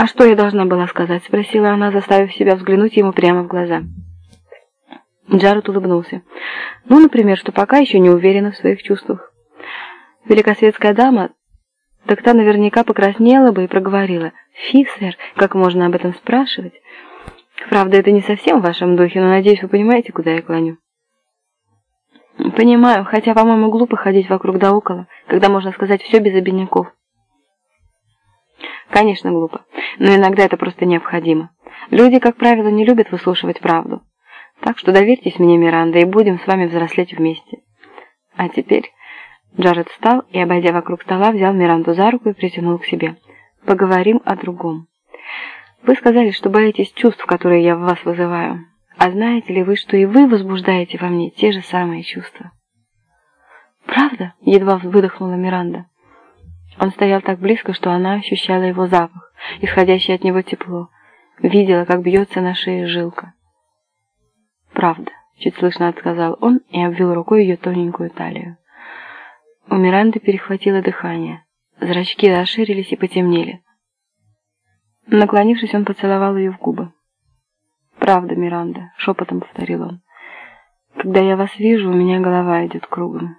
«А что я должна была сказать?» — спросила она, заставив себя взглянуть ему прямо в глаза. Джаред улыбнулся. «Ну, например, что пока еще не уверена в своих чувствах. Великосветская дама, так та наверняка покраснела бы и проговорила. «Фи, сэр, как можно об этом спрашивать?» «Правда, это не совсем в вашем духе, но, надеюсь, вы понимаете, куда я клоню». «Понимаю, хотя, по-моему, глупо ходить вокруг да около, когда можно сказать все без обиняков». «Конечно, глупо, но иногда это просто необходимо. Люди, как правило, не любят выслушивать правду. Так что доверьтесь мне, Миранда, и будем с вами взрослеть вместе. А теперь...» Джаред встал и, обойдя вокруг стола, взял Миранду за руку и притянул к себе. «Поговорим о другом. Вы сказали, что боитесь чувств, которые я в вас вызываю. А знаете ли вы, что и вы возбуждаете во мне те же самые чувства?» «Правда?» — едва выдохнула Миранда. Он стоял так близко, что она ощущала его запах, исходящее от него тепло, видела, как бьется на шее жилка. «Правда», — чуть слышно отсказал он и обвил рукой ее тоненькую талию. У Миранды перехватило дыхание. Зрачки расширились и потемнели. Наклонившись, он поцеловал ее в губы. «Правда, Миранда», — шепотом повторил он. «Когда я вас вижу, у меня голова идет кругом».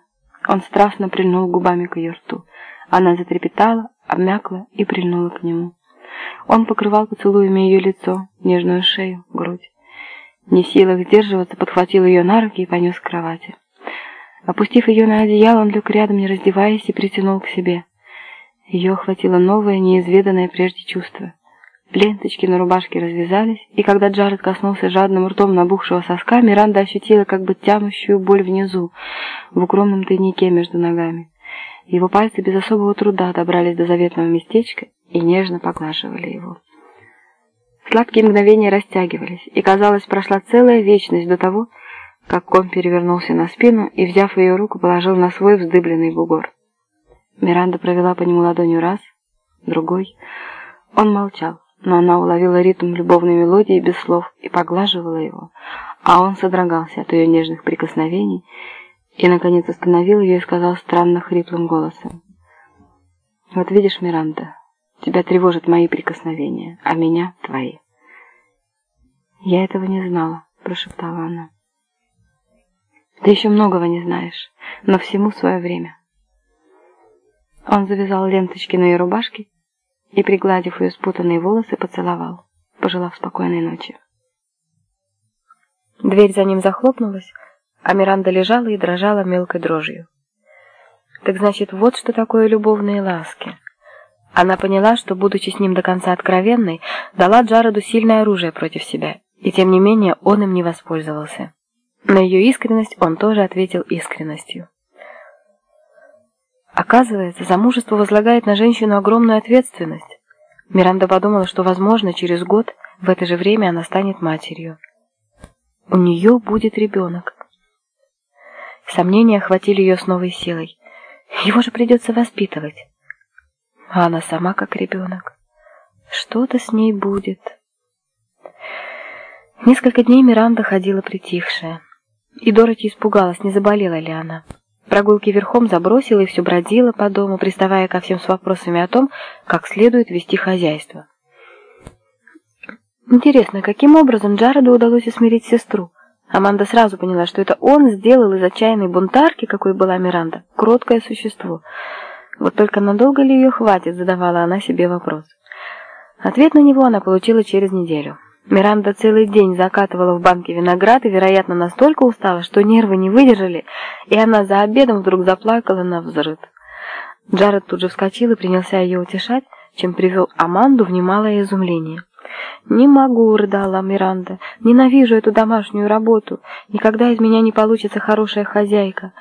Он страстно прильнул губами к ее рту. Она затрепетала, обмякла и прильнула к нему. Он покрывал поцелуями ее лицо, нежную шею, грудь. Не в силах сдерживаться, подхватил ее на руки и понес к кровати. Опустив ее на одеяло, он лег рядом, не раздеваясь, и притянул к себе. Ее охватило новое, неизведанное прежде чувство. Ленточки на рубашке развязались, и когда Джаред коснулся жадным ртом набухшего соска, Миранда ощутила как бы тянущую боль внизу, в укромном тайнике между ногами. Его пальцы без особого труда добрались до заветного местечка и нежно поглаживали его. Сладкие мгновения растягивались, и, казалось, прошла целая вечность до того, как ком перевернулся на спину и, взяв ее руку, положил на свой вздыбленный бугор. Миранда провела по нему ладонью раз, другой. Он молчал, но она уловила ритм любовной мелодии без слов и поглаживала его, а он содрогался от ее нежных прикосновений и, наконец, остановил ее и сказал странно хриплым голосом. «Вот видишь, Миранда, тебя тревожат мои прикосновения, а меня — твои». «Я этого не знала», — прошептала она. «Ты еще многого не знаешь, но всему свое время». Он завязал ленточки на ее рубашке и, пригладив ее спутанные волосы, поцеловал, пожелав спокойной ночи. Дверь за ним захлопнулась, а Миранда лежала и дрожала мелкой дрожью. Так значит, вот что такое любовные ласки. Она поняла, что, будучи с ним до конца откровенной, дала Джареду сильное оружие против себя и тем не менее он им не воспользовался. На ее искренность он тоже ответил искренностью. Оказывается, замужество возлагает на женщину огромную ответственность. Миранда подумала, что, возможно, через год в это же время она станет матерью. У нее будет ребенок. Сомнения охватили ее с новой силой. Его же придется воспитывать. А она сама как ребенок. Что-то с ней будет. Несколько дней Миранда ходила притихшая. И Дороти испугалась, не заболела ли она. Прогулки верхом забросила и все бродила по дому, приставая ко всем с вопросами о том, как следует вести хозяйство. Интересно, каким образом Джареду удалось усмирить сестру? Аманда сразу поняла, что это он сделал из отчаянной бунтарки, какой была Миранда, кроткое существо. Вот только надолго ли ее хватит, задавала она себе вопрос. Ответ на него она получила через неделю. Миранда целый день закатывала в банке виноград и, вероятно, настолько устала, что нервы не выдержали, и она за обедом вдруг заплакала на взрыв. Джаред тут же вскочил и принялся ее утешать, чем привел Аманду в немалое изумление. «Не могу», — рыдала Миранда, — «ненавижу эту домашнюю работу. Никогда из меня не получится хорошая хозяйка.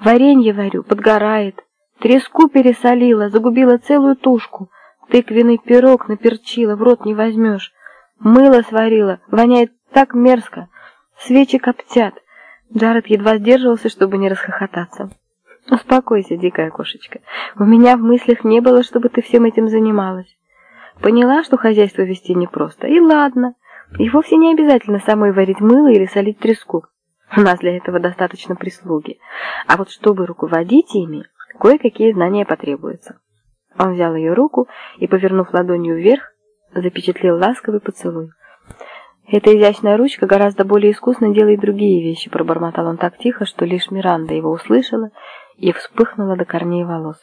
Варенье варю, подгорает. Треску пересолила, загубила целую тушку. Тыквенный пирог наперчила, в рот не возьмешь. Мыло сварила, воняет так мерзко. Свечи коптят. Джаред едва сдерживался, чтобы не расхохотаться. «Успокойся, дикая кошечка. У меня в мыслях не было, чтобы ты всем этим занималась. Поняла, что хозяйство вести непросто, и ладно. И вовсе не обязательно самой варить мыло или солить треску. У нас для этого достаточно прислуги. А вот чтобы руководить ими, кое-какие знания потребуются». Он взял ее руку и, повернув ладонью вверх, запечатлел ласковый поцелуй. «Эта изящная ручка гораздо более искусно делает другие вещи», пробормотал он так тихо, что лишь Миранда его услышала и вспыхнула до корней волос.